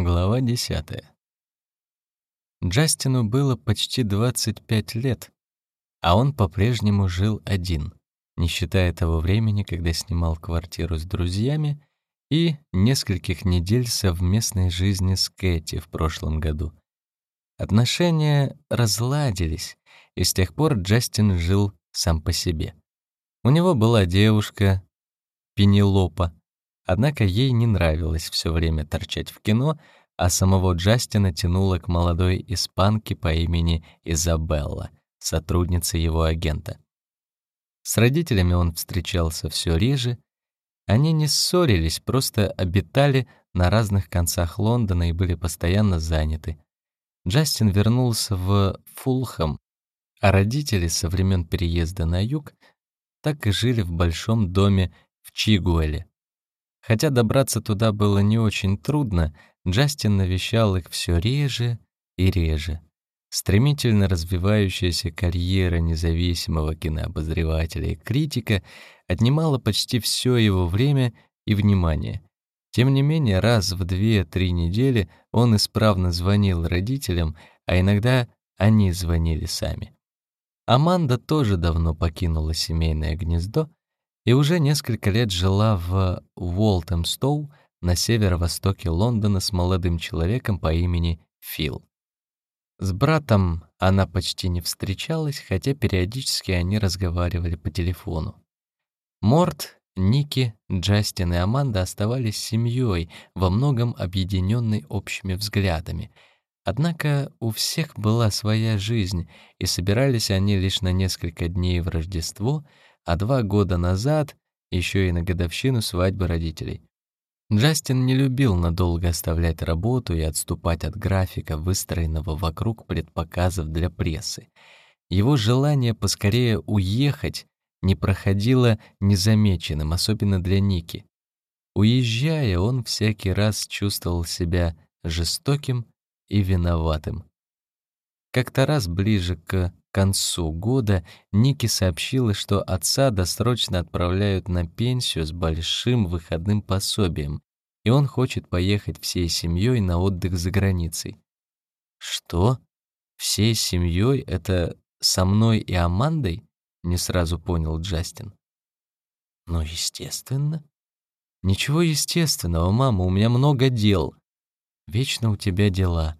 Глава 10. Джастину было почти 25 лет, а он по-прежнему жил один, не считая того времени, когда снимал квартиру с друзьями и нескольких недель совместной жизни с Кэти в прошлом году. Отношения разладились, и с тех пор Джастин жил сам по себе. У него была девушка, Пенелопа, Однако ей не нравилось все время торчать в кино, а самого Джастина тянуло к молодой испанке по имени Изабелла, сотруднице его агента. С родителями он встречался все реже. Они не ссорились, просто обитали на разных концах Лондона и были постоянно заняты. Джастин вернулся в Фулхэм, а родители со времен переезда на юг так и жили в большом доме в Чигуэле, Хотя добраться туда было не очень трудно, Джастин навещал их все реже и реже. Стремительно развивающаяся карьера независимого кинообозревателя и критика отнимала почти все его время и внимание. Тем не менее, раз в две-три недели он исправно звонил родителям, а иногда они звонили сами. Аманда тоже давно покинула семейное гнездо и уже несколько лет жила в Уолтемстоу на северо-востоке Лондона с молодым человеком по имени Фил. С братом она почти не встречалась, хотя периодически они разговаривали по телефону. Морт, Ники, Джастин и Аманда оставались семьей, во многом объединенной общими взглядами. Однако у всех была своя жизнь, и собирались они лишь на несколько дней в Рождество — а два года назад еще и на годовщину свадьбы родителей. Джастин не любил надолго оставлять работу и отступать от графика, выстроенного вокруг предпоказов для прессы. Его желание поскорее уехать не проходило незамеченным, особенно для Ники. Уезжая, он всякий раз чувствовал себя жестоким и виноватым. Как-то раз ближе к концу года Ники сообщила, что отца досрочно отправляют на пенсию с большим выходным пособием, и он хочет поехать всей семьей на отдых за границей. Что? Всей семьей это со мной и Амандой? Не сразу понял Джастин. Ну, естественно. Ничего естественного, мама, у меня много дел. Вечно у тебя дела.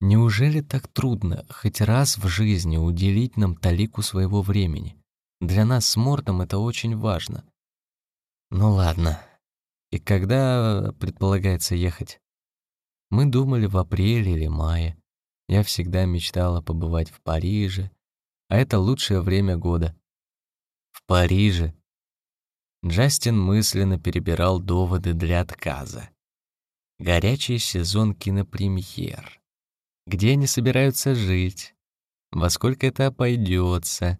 Неужели так трудно хоть раз в жизни уделить нам талику своего времени? Для нас с Мортом это очень важно. Ну ладно. И когда предполагается ехать? Мы думали в апреле или мае. Я всегда мечтала побывать в Париже, а это лучшее время года. В Париже. Джастин мысленно перебирал доводы для отказа. Горячий сезон кинопремьер где они собираются жить, во сколько это обойдется,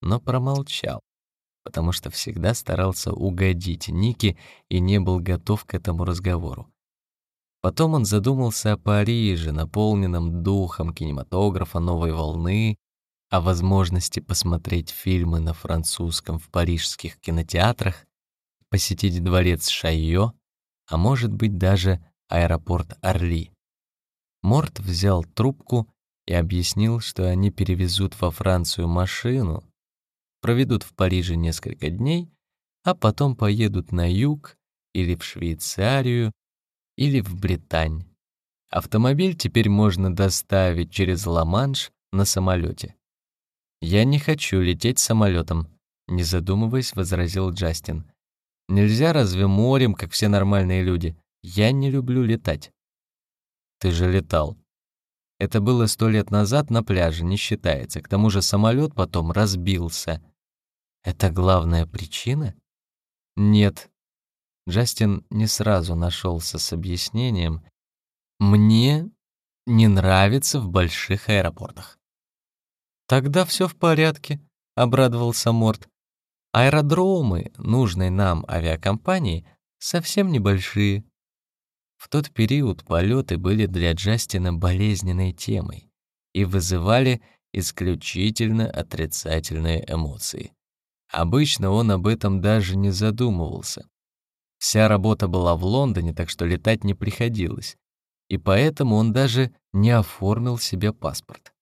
но промолчал, потому что всегда старался угодить Нике и не был готов к этому разговору. Потом он задумался о Париже, наполненном духом кинематографа новой волны, о возможности посмотреть фильмы на французском в парижских кинотеатрах, посетить дворец Шайо, а может быть даже аэропорт Орли. Морт взял трубку и объяснил, что они перевезут во Францию машину, проведут в Париже несколько дней, а потом поедут на юг или в Швейцарию или в Британь. Автомобиль теперь можно доставить через Ла-Манш на самолете. «Я не хочу лететь самолетом», — не задумываясь, возразил Джастин. «Нельзя разве морем, как все нормальные люди? Я не люблю летать». Ты же летал. Это было сто лет назад на пляже, не считается. К тому же самолет потом разбился. Это главная причина? Нет. Джастин не сразу нашелся с объяснением. Мне не нравится в больших аэропортах. Тогда все в порядке, обрадовался Морт. Аэродромы нужной нам авиакомпании совсем небольшие. В тот период полеты были для Джастина болезненной темой и вызывали исключительно отрицательные эмоции. Обычно он об этом даже не задумывался. Вся работа была в Лондоне, так что летать не приходилось. и поэтому он даже не оформил себе паспорт.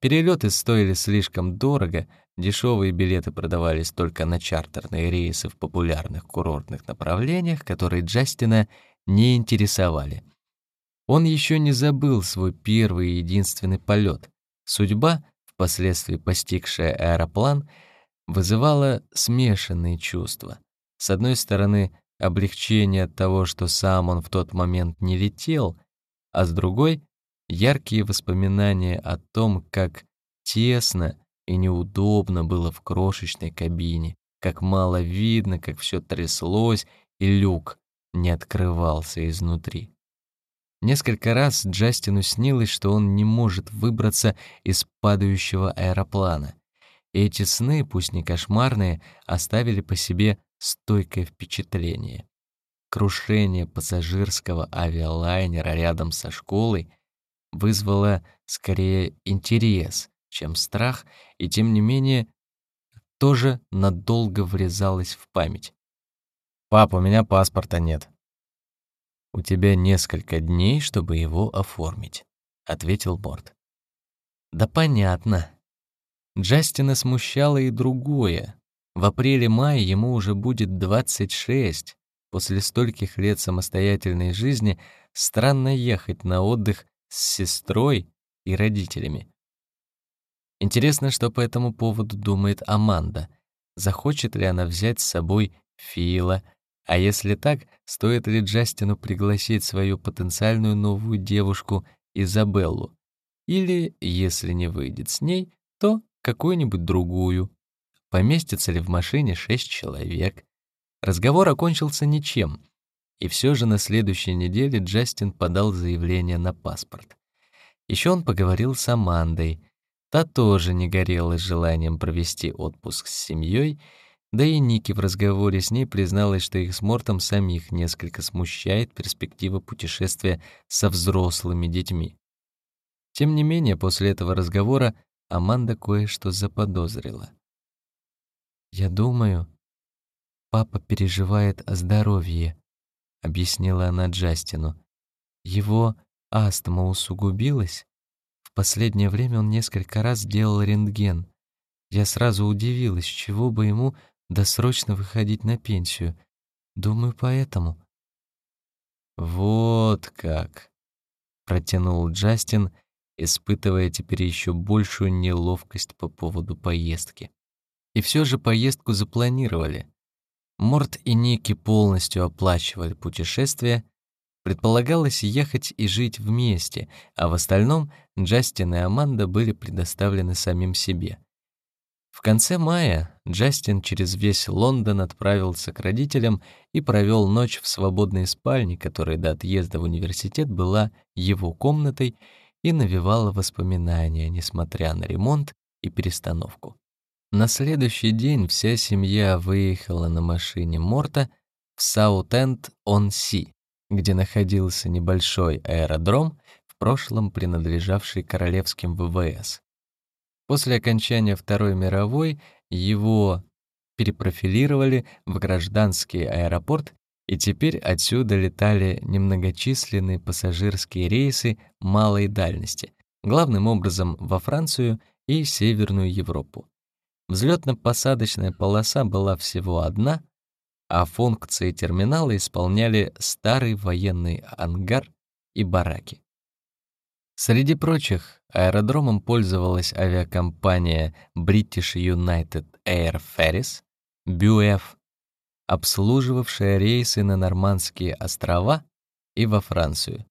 Перелеты стоили слишком дорого, дешевые билеты продавались только на чартерные рейсы в популярных курортных направлениях, которые Джастина не интересовали. Он еще не забыл свой первый и единственный полет. Судьба, впоследствии постигшая аэроплан, вызывала смешанные чувства. С одной стороны, облегчение от того, что сам он в тот момент не летел, а с другой — яркие воспоминания о том, как тесно и неудобно было в крошечной кабине, как мало видно, как все тряслось, и люк не открывался изнутри. Несколько раз Джастину снилось, что он не может выбраться из падающего аэроплана. И эти сны, пусть не кошмарные, оставили по себе стойкое впечатление. Крушение пассажирского авиалайнера рядом со школой вызвало скорее интерес, чем страх, и тем не менее тоже надолго врезалось в память. «Пап, у меня паспорта нет», «У тебя несколько дней, чтобы его оформить», — ответил Морт. «Да понятно». Джастина смущало и другое. В апреле-мае ему уже будет 26. После стольких лет самостоятельной жизни странно ехать на отдых с сестрой и родителями. Интересно, что по этому поводу думает Аманда. Захочет ли она взять с собой Фила, а если так, стоит ли Джастину пригласить свою потенциальную новую девушку Изабеллу? Или, если не выйдет с ней, то какую-нибудь другую? Поместится ли в машине шесть человек? Разговор окончился ничем. И все же на следующей неделе Джастин подал заявление на паспорт. Еще он поговорил с Амандой. Та тоже не горела желанием провести отпуск с семьей, да и Ники в разговоре с ней призналась, что их с Мортом самих несколько смущает перспектива путешествия со взрослыми детьми. Тем не менее, после этого разговора Аманда кое-что заподозрила. «Я думаю, папа переживает о здоровье», — объяснила она Джастину. «Его астма усугубилась. В последнее время он несколько раз делал рентген. Я сразу удивилась, чего бы ему досрочно выходить на пенсию. Думаю, поэтому. Вот как, протянул Джастин, испытывая теперь еще большую неловкость по поводу поездки. И все же поездку запланировали. Морт и Ники полностью оплачивали путешествие, предполагалось ехать и жить вместе, а в остальном Джастин и Аманда были предоставлены самим себе. В конце мая Джастин через весь Лондон отправился к родителям и провел ночь в свободной спальне, которая до отъезда в университет была его комнатой и навевала воспоминания, несмотря на ремонт и перестановку. На следующий день вся семья выехала на машине Морта в Саут-Энд-он-Си, где находился небольшой аэродром, в прошлом принадлежавший королевским ВВС. После окончания Второй мировой его перепрофилировали в гражданский аэропорт, и теперь отсюда летали немногочисленные пассажирские рейсы малой дальности, главным образом во Францию и Северную Европу. Взлетно-посадочная полоса была всего одна, а функции терминала исполняли старый военный ангар и бараки. Среди прочих, аэродромом пользовалась авиакомпания British United Air Ferries, BUF, обслуживавшая рейсы на Нормандские острова и во Францию.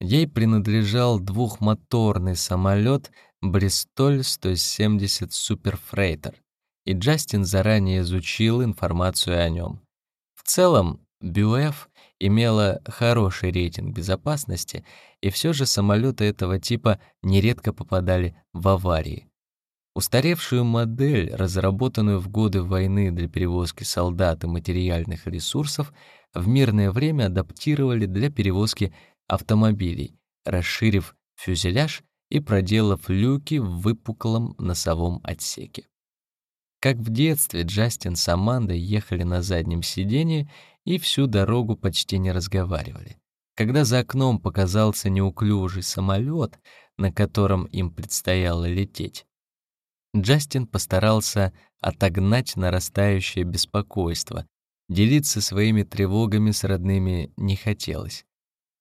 Ей принадлежал двухмоторный самолет Бристоль 170 Суперфрейтер, и Джастин заранее изучил информацию о нем. В целом, BUF имела хороший рейтинг безопасности, и все же самолеты этого типа нередко попадали в аварии. Устаревшую модель, разработанную в годы войны для перевозки солдат и материальных ресурсов, в мирное время адаптировали для перевозки автомобилей, расширив фюзеляж и проделав люки в выпуклом носовом отсеке. Как в детстве Джастин с Амандой ехали на заднем сиденье и всю дорогу почти не разговаривали. Когда за окном показался неуклюжий самолет, на котором им предстояло лететь, Джастин постарался отогнать нарастающее беспокойство. Делиться своими тревогами с родными не хотелось.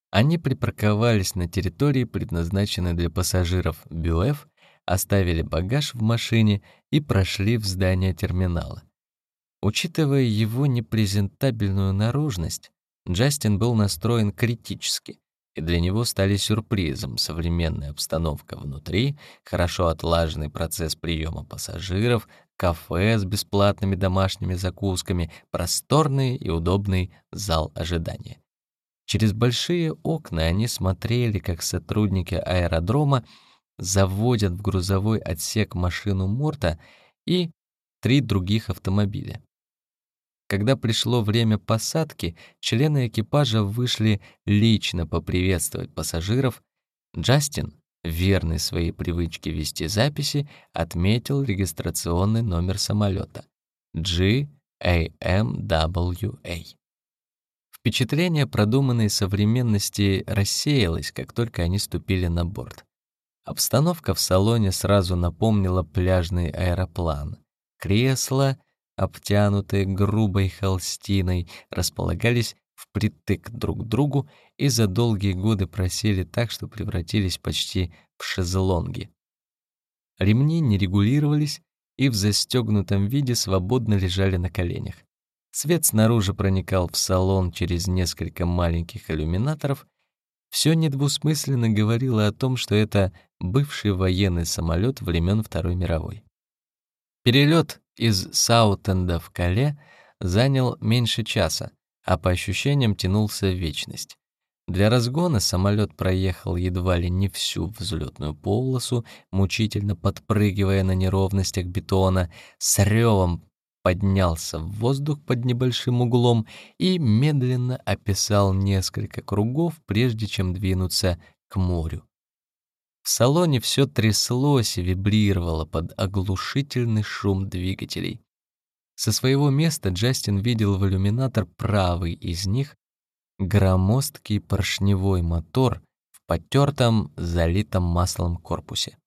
Они припарковались на территории, предназначенной для пассажиров БЮЭФ, оставили багаж в машине и прошли в здание терминала. Учитывая его непрезентабельную наружность, Джастин был настроен критически, и для него стали сюрпризом современная обстановка внутри, хорошо отлаженный процесс приема пассажиров, кафе с бесплатными домашними закусками, просторный и удобный зал ожидания. Через большие окна они смотрели, как сотрудники аэродрома заводят в грузовой отсек машину Морта и три других автомобиля. Когда пришло время посадки, члены экипажа вышли лично поприветствовать пассажиров. Джастин, верный своей привычке вести записи, отметил регистрационный номер самолета GAMWA. Впечатление продуманной современности рассеялось, как только они ступили на борт. Обстановка в салоне сразу напомнила пляжный аэроплан. Кресла обтянутые грубой холстиной, располагались впритык друг к другу и за долгие годы просели так, что превратились почти в шезлонги. Ремни не регулировались и в застегнутом виде свободно лежали на коленях. Свет снаружи проникал в салон через несколько маленьких иллюминаторов. Все недвусмысленно говорило о том, что это бывший военный самолет времен Второй мировой. Перелет из Саутенда в Кале занял меньше часа, а по ощущениям тянулся вечность. Для разгона самолет проехал едва ли не всю взлетную полосу, мучительно подпрыгивая на неровностях бетона, с ревом поднялся в воздух под небольшим углом и медленно описал несколько кругов, прежде чем двинуться к морю. В салоне все тряслось и вибрировало под оглушительный шум двигателей. Со своего места Джастин видел в иллюминатор правый из них громоздкий поршневой мотор в потертом, залитом маслом корпусе.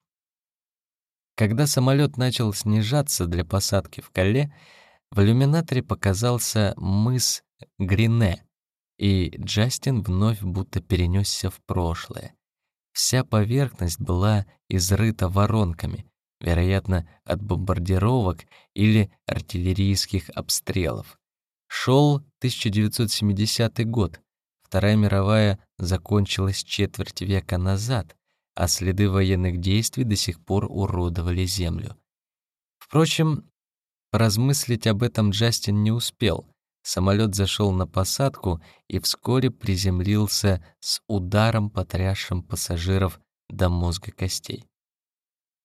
Когда самолет начал снижаться для посадки в Кале, в иллюминаторе показался мыс Грине, и Джастин вновь будто перенесся в прошлое. Вся поверхность была изрыта воронками, вероятно, от бомбардировок или артиллерийских обстрелов. Шел 1970 год. Вторая мировая закончилась четверть века назад, а следы военных действий до сих пор уродовали землю. Впрочем, поразмыслить об этом Джастин не успел. Самолет зашел на посадку и вскоре приземлился с ударом, потрясшим пассажиров до мозга костей.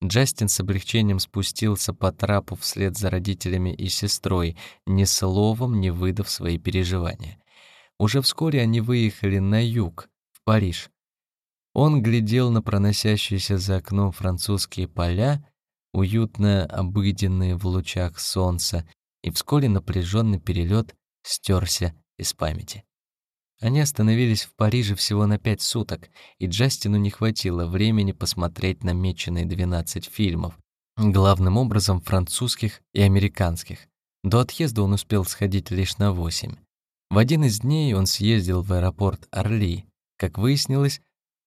Джастин с облегчением спустился по трапу вслед за родителями и сестрой, ни словом не выдав свои переживания. Уже вскоре они выехали на юг, в Париж. Он глядел на проносящиеся за окном французские поля, уютно обыденные в лучах солнца, и вскоре напряженный перелет стерся из памяти. Они остановились в Париже всего на пять суток, и Джастину не хватило времени посмотреть намеченные 12 фильмов, главным образом французских и американских. До отъезда он успел сходить лишь на восемь. В один из дней он съездил в аэропорт Орли. Как выяснилось,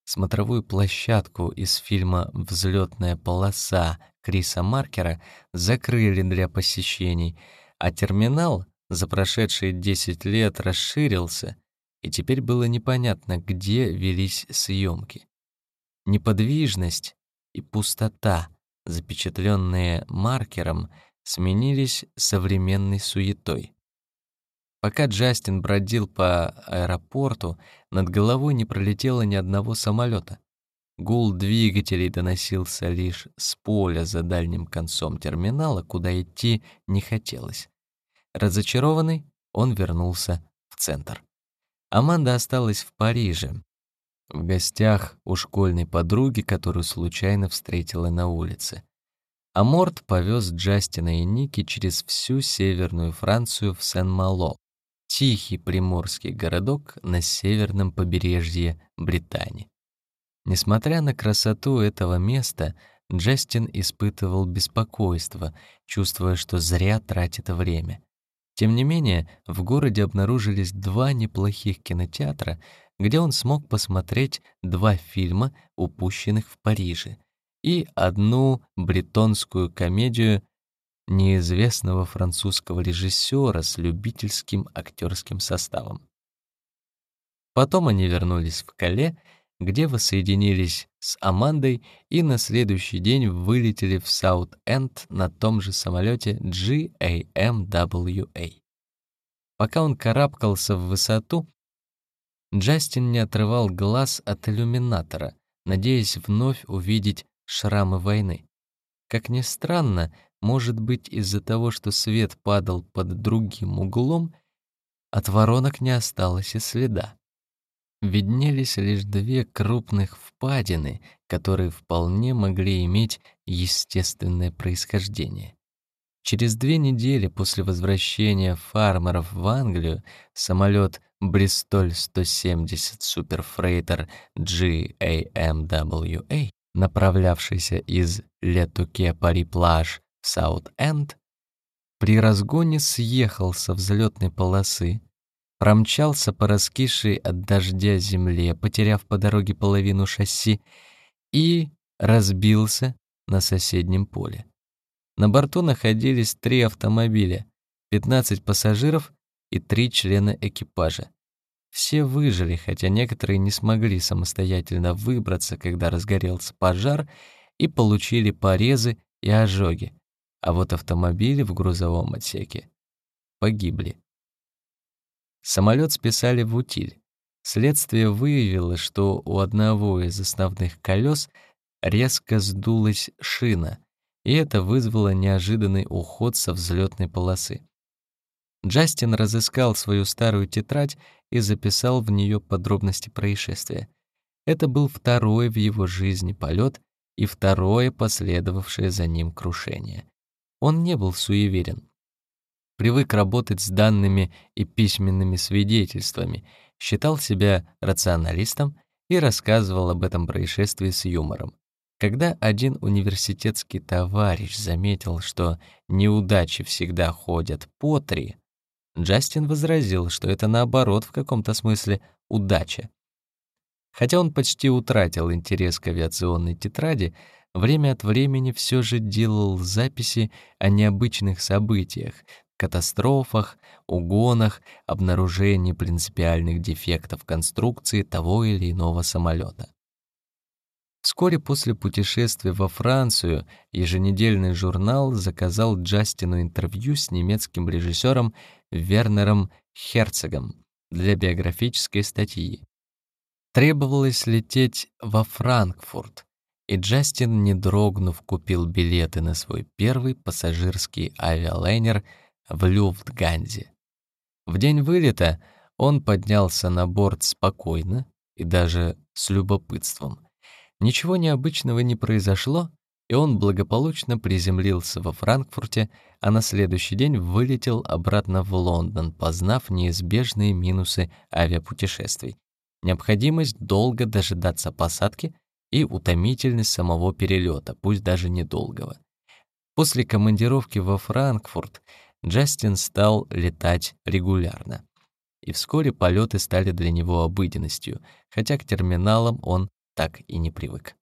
смотровую площадку из фильма «Взлетная полоса» Криса Маркера закрыли для посещений, а терминал за прошедшие 10 лет расширился, и теперь было непонятно, где велись съемки. Неподвижность и пустота, запечатленные маркером, сменились современной суетой. Пока Джастин бродил по аэропорту, над головой не пролетело ни одного самолета. Гул двигателей доносился лишь с поля за дальним концом терминала, куда идти не хотелось. Разочарованный, он вернулся в центр. Аманда осталась в Париже, в гостях у школьной подруги, которую случайно встретила на улице. А Морт повез Джастина и Ники через всю северную Францию в Сен-Мало. Тихий приморский городок на северном побережье Британии. Несмотря на красоту этого места, Джастин испытывал беспокойство, чувствуя, что зря тратит время. Тем не менее, в городе обнаружились два неплохих кинотеатра, где он смог посмотреть два фильма, упущенных в Париже, и одну бретонскую комедию неизвестного французского режиссера с любительским актерским составом. Потом они вернулись в Кале, где воссоединились с Амандой и на следующий день вылетели в Саут-Энд на том же самолете GAMWA. Пока он карабкался в высоту, Джастин не отрывал глаз от иллюминатора, надеясь вновь увидеть шрамы войны. Как ни странно, может быть, из-за того, что свет падал под другим углом, от воронок не осталось и следа виднелись лишь две крупных впадины, которые вполне могли иметь естественное происхождение. Через две недели после возвращения фармеров в Англию самолет Бристоль 170 Суперфрейтер GAMWA, направлявшийся из Летуке-Пари-Плаж Саут-Энд, при разгоне съехал со взлетной полосы, промчался по раскисшей от дождя земле, потеряв по дороге половину шасси, и разбился на соседнем поле. На борту находились три автомобиля, 15 пассажиров и три члена экипажа. Все выжили, хотя некоторые не смогли самостоятельно выбраться, когда разгорелся пожар, и получили порезы и ожоги, а вот автомобили в грузовом отсеке погибли. Самолет списали в утиль. Следствие выявило, что у одного из основных колес резко сдулась шина, и это вызвало неожиданный уход со взлетной полосы. Джастин разыскал свою старую тетрадь и записал в нее подробности происшествия. Это был второй в его жизни полет и второе последовавшее за ним крушение. Он не был суеверен привык работать с данными и письменными свидетельствами, считал себя рационалистом и рассказывал об этом происшествии с юмором. Когда один университетский товарищ заметил, что неудачи всегда ходят по три, Джастин возразил, что это наоборот в каком-то смысле удача. Хотя он почти утратил интерес к авиационной тетради, время от времени все же делал записи о необычных событиях, катастрофах, угонах, обнаружении принципиальных дефектов конструкции того или иного самолета. Вскоре после путешествия во Францию еженедельный журнал заказал Джастину интервью с немецким режиссером Вернером Херцогом для биографической статьи. Требовалось лететь во Франкфурт, и Джастин, не дрогнув, купил билеты на свой первый пассажирский авиалайнер — в Люфтганзе. В день вылета он поднялся на борт спокойно и даже с любопытством. Ничего необычного не произошло, и он благополучно приземлился во Франкфурте, а на следующий день вылетел обратно в Лондон, познав неизбежные минусы авиапутешествий. Необходимость долго дожидаться посадки и утомительность самого перелета, пусть даже недолгого. После командировки во Франкфурт Джастин стал летать регулярно. И вскоре полеты стали для него обыденностью, хотя к терминалам он так и не привык.